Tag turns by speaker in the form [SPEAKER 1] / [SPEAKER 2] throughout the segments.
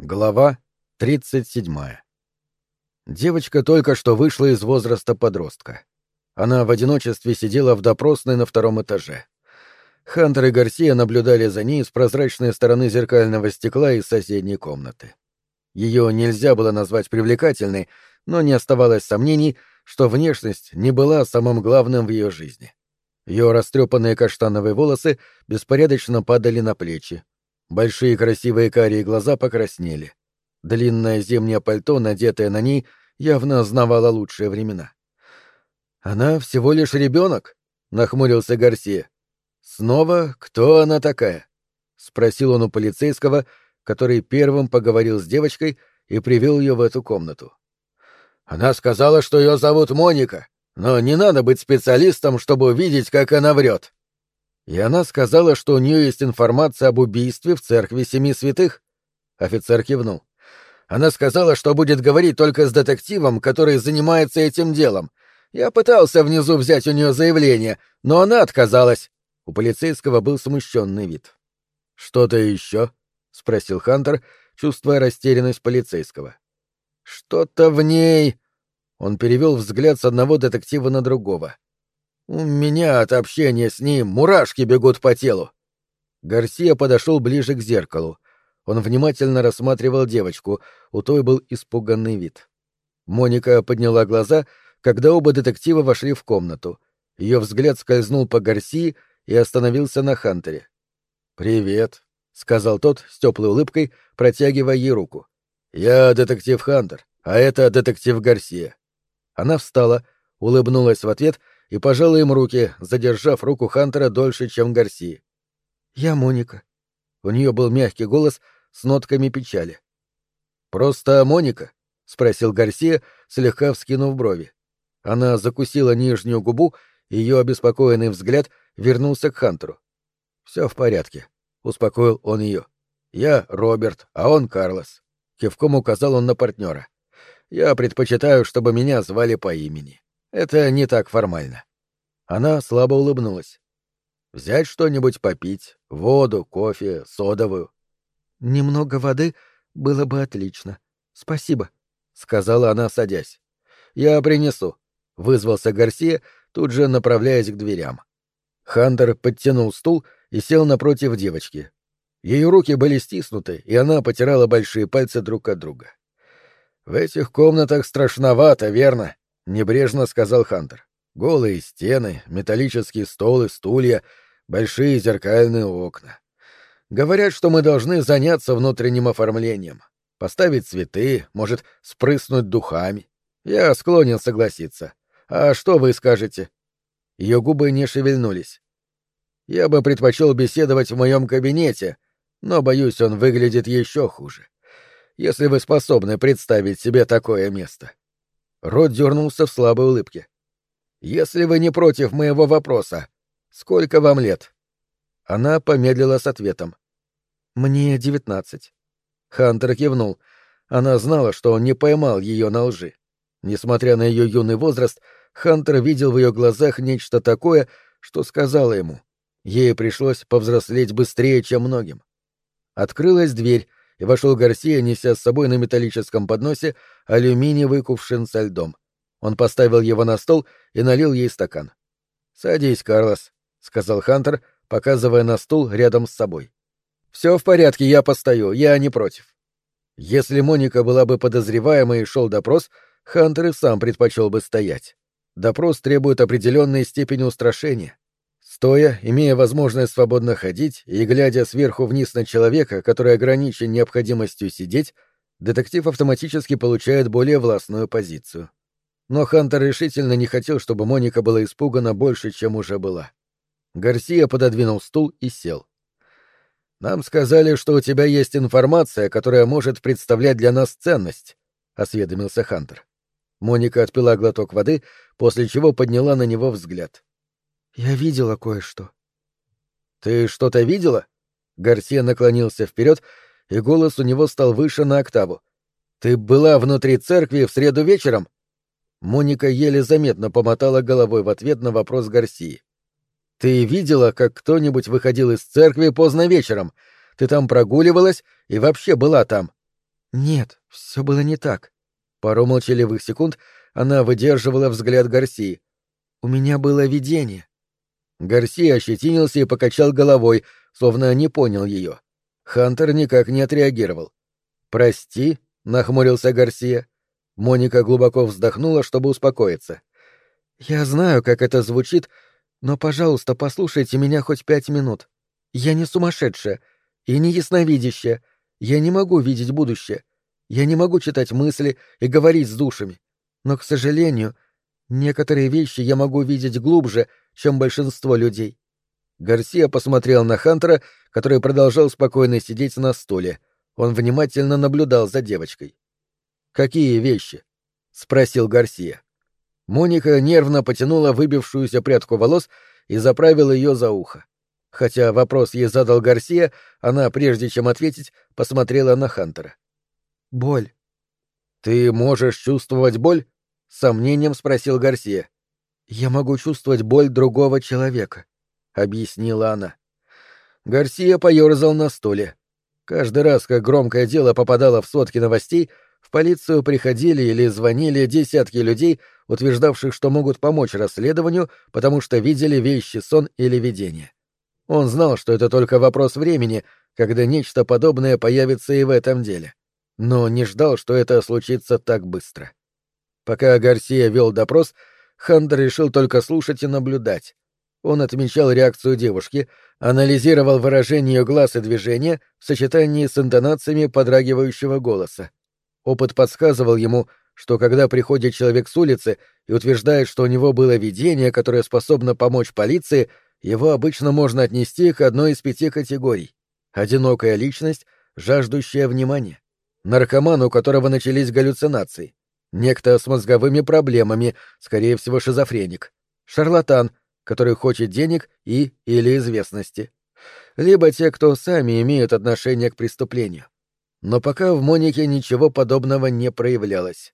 [SPEAKER 1] Глава 37. Девочка только что вышла из возраста подростка. Она в одиночестве сидела в допросной на втором этаже. Хантер и Гарсия наблюдали за ней с прозрачной стороны зеркального стекла из соседней комнаты. Ее нельзя было назвать привлекательной, но не оставалось сомнений, что внешность не была самым главным в ее жизни. Ее растрепанные каштановые волосы беспорядочно падали на плечи, Большие красивые карие глаза покраснели. Длинное зимнее пальто, надетое на ней, явно знавало лучшие времена. «Она всего лишь ребенок?» — нахмурился Гарсия. «Снова кто она такая?» — спросил он у полицейского, который первым поговорил с девочкой и привел ее в эту комнату. «Она сказала, что ее зовут Моника, но не надо быть специалистом, чтобы увидеть, как она врет», и она сказала, что у нее есть информация об убийстве в церкви Семи Святых? Офицер кивнул. Она сказала, что будет говорить только с детективом, который занимается этим делом. Я пытался внизу взять у нее заявление, но она отказалась. У полицейского был смущенный вид. Что-то еще? спросил Хантер, чувствуя растерянность полицейского. Что-то в ней. Он перевел взгляд с одного детектива на другого. У меня от общения с ним мурашки бегут по телу. Гарсия подошел ближе к зеркалу. Он внимательно рассматривал девочку, у той был испуганный вид. Моника подняла глаза, когда оба детектива вошли в комнату. Ее взгляд скользнул по Гарсии и остановился на Хантере. «Привет», — сказал тот с теплой улыбкой, протягивая ей руку. «Я детектив Хантер, а это детектив Гарсия». Она встала, улыбнулась в ответ — и пожала им руки, задержав руку Хантера дольше, чем Гарси. «Я Моника». У нее был мягкий голос с нотками печали. «Просто Моника?» — спросил Гарсия, слегка вскинув брови. Она закусила нижнюю губу, и ее обеспокоенный взгляд вернулся к Хантеру. «Все в порядке», — успокоил он ее. «Я Роберт, а он Карлос». Кивком указал он на партнера. «Я предпочитаю, чтобы меня звали по имени». Это не так формально. Она слабо улыбнулась. Взять что-нибудь попить, воду, кофе, содовую. Немного воды было бы отлично. Спасибо, сказала она, садясь. Я принесу, вызвался Гарсия, тут же направляясь к дверям. Хантер подтянул стул и сел напротив девочки. Ее руки были стиснуты, и она потирала большие пальцы друг от друга. В этих комнатах страшновато, верно? Небрежно сказал Хантер. Голые стены, металлический стол и стулья, большие зеркальные окна. Говорят, что мы должны заняться внутренним оформлением. Поставить цветы, может, спрыснуть духами. Я склонен согласиться. А что вы скажете? Ее губы не шевельнулись. Я бы предпочел беседовать в моем кабинете, но, боюсь, он выглядит еще хуже. Если вы способны представить себе такое место. Рот дернулся в слабой улыбке. «Если вы не против моего вопроса, сколько вам лет?» Она помедлила с ответом. «Мне девятнадцать». Хантер кивнул. Она знала, что он не поймал ее на лжи. Несмотря на ее юный возраст, Хантер видел в ее глазах нечто такое, что сказала ему. Ей пришлось повзрослеть быстрее, чем многим. Открылась дверь, и вошел Гарсия, неся с собой на металлическом подносе алюминиевый кувшин со льдом. Он поставил его на стол и налил ей стакан. «Садись, Карлос», — сказал Хантер, показывая на стул рядом с собой. «Все в порядке, я постою, я не против». Если Моника была бы подозреваемой и шел допрос, Хантер и сам предпочел бы стоять. Допрос требует определенной степени устрашения. Стоя, имея возможность свободно ходить и глядя сверху вниз на человека, который ограничен необходимостью сидеть, детектив автоматически получает более властную позицию. Но Хантер решительно не хотел, чтобы Моника была испугана больше, чем уже была. Гарсия пододвинул стул и сел. «Нам сказали, что у тебя есть информация, которая может представлять для нас ценность», — осведомился Хантер. Моника отпила глоток воды, после чего подняла на него взгляд. Я видела кое-что. Ты что-то видела? Гарсия наклонился вперед, и голос у него стал выше на октаву. Ты была внутри церкви в среду вечером? Моника еле заметно помотала головой в ответ на вопрос Гарсии. Ты видела, как кто-нибудь выходил из церкви поздно вечером? Ты там прогуливалась и вообще была там? Нет, все было не так. Пару молчаливых секунд она выдерживала взгляд Гарсии. У меня было видение. Гарсия ощетинился и покачал головой, словно не понял ее. Хантер никак не отреагировал. «Прости», — нахмурился Гарсия. Моника глубоко вздохнула, чтобы успокоиться. «Я знаю, как это звучит, но, пожалуйста, послушайте меня хоть пять минут. Я не сумасшедшая и не ясновидящая. Я не могу видеть будущее. Я не могу читать мысли и говорить с душами. Но, к сожалению, некоторые вещи я могу видеть глубже, чем большинство людей». Гарсия посмотрел на Хантера, который продолжал спокойно сидеть на стуле. Он внимательно наблюдал за девочкой. «Какие вещи?» — спросил Гарсия. Моника нервно потянула выбившуюся прядку волос и заправила ее за ухо. Хотя вопрос ей задал Гарсия, она, прежде чем ответить, посмотрела на Хантера. «Боль». «Ты можешь чувствовать боль?» — с сомнением спросил Гарсия. «Я могу чувствовать боль другого человека», — объяснила она. Гарсия поерзал на стуле. Каждый раз, как громкое дело попадало в сводки новостей, в полицию приходили или звонили десятки людей, утверждавших, что могут помочь расследованию, потому что видели вещи, сон или видение. Он знал, что это только вопрос времени, когда нечто подобное появится и в этом деле. Но не ждал, что это случится так быстро. Пока Гарсия вел допрос, Хантер решил только слушать и наблюдать. Он отмечал реакцию девушки, анализировал выражение ее глаз и движения в сочетании с интонациями подрагивающего голоса. Опыт подсказывал ему, что когда приходит человек с улицы и утверждает, что у него было видение, которое способно помочь полиции, его обычно можно отнести к одной из пяти категорий. Одинокая личность, жаждущая внимания. Наркоман, у которого начались галлюцинации. Некто с мозговыми проблемами, скорее всего, шизофреник. Шарлатан, который хочет денег и или известности. Либо те, кто сами имеют отношение к преступлению. Но пока в Монике ничего подобного не проявлялось.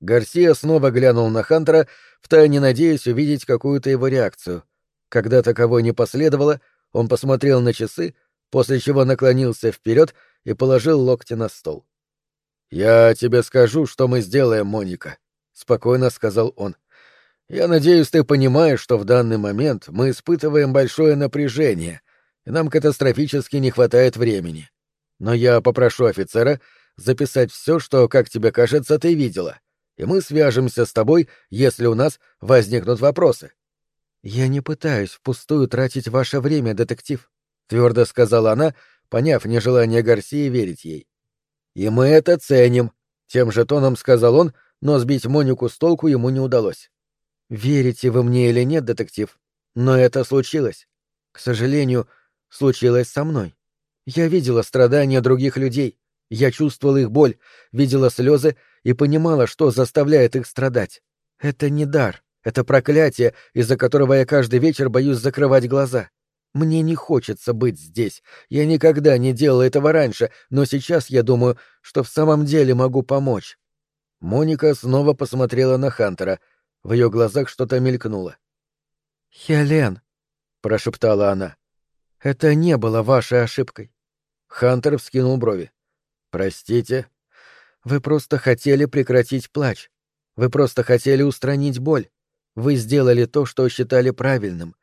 [SPEAKER 1] Гарсия снова глянул на Хантера, втайне надеясь увидеть какую-то его реакцию. Когда таковой не последовало, он посмотрел на часы, после чего наклонился вперед и положил локти на стол. «Я тебе скажу, что мы сделаем, Моника», — спокойно сказал он. «Я надеюсь, ты понимаешь, что в данный момент мы испытываем большое напряжение, и нам катастрофически не хватает времени. Но я попрошу офицера записать все, что, как тебе кажется, ты видела и мы свяжемся с тобой, если у нас возникнут вопросы. Я не пытаюсь впустую тратить ваше время, детектив, твердо сказала она, поняв нежелание Гарсии верить ей. И мы это ценим, тем же тоном сказал он, но сбить Монику с толку ему не удалось. Верите вы мне или нет, детектив, но это случилось. К сожалению, случилось со мной. Я видела страдания других людей, я чувствовала их боль, видела слезы и понимала, что заставляет их страдать. Это не дар, это проклятие, из-за которого я каждый вечер боюсь закрывать глаза. Мне не хочется быть здесь. Я никогда не делала этого раньше, но сейчас я думаю, что в самом деле могу помочь. Моника снова посмотрела на Хантера. В ее глазах что-то мелькнуло. «Хелен», — прошептала она, — «это не было вашей ошибкой». Хантер вскинул брови. «Простите?» Вы просто хотели прекратить плач. Вы просто хотели устранить боль. Вы сделали то, что считали правильным.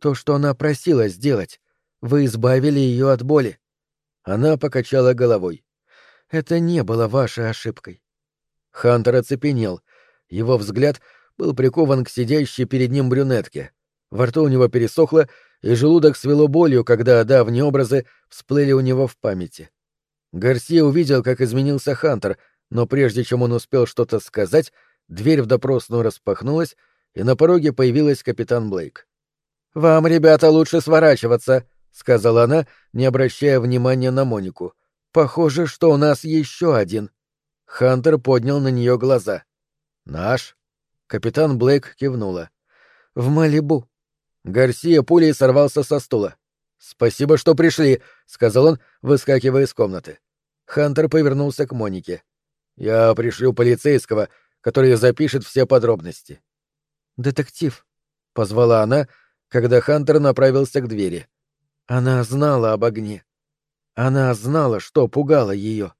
[SPEAKER 1] То, что она просила сделать. Вы избавили ее от боли. Она покачала головой. Это не было вашей ошибкой. Хантер оцепенел. Его взгляд был прикован к сидящей перед ним брюнетке. Во рту у него пересохло, и желудок свело болью, когда давние образы всплыли у него в памяти. Гарсия увидел, как изменился Хантер, но прежде чем он успел что-то сказать, дверь в допросную распахнулась, и на пороге появилась капитан Блейк. «Вам, ребята, лучше сворачиваться», — сказала она, не обращая внимания на Монику. «Похоже, что у нас еще один». Хантер поднял на нее глаза. «Наш?» Капитан Блейк кивнула. «В Малибу». Гарсия пулей сорвался со стула. «Спасибо, что пришли», — сказал он, выскакивая из комнаты. Хантер повернулся к Монике. «Я пришлю полицейского, который запишет все подробности». «Детектив», — позвала она, когда Хантер направился к двери. Она знала об огне. Она знала, что пугало ее.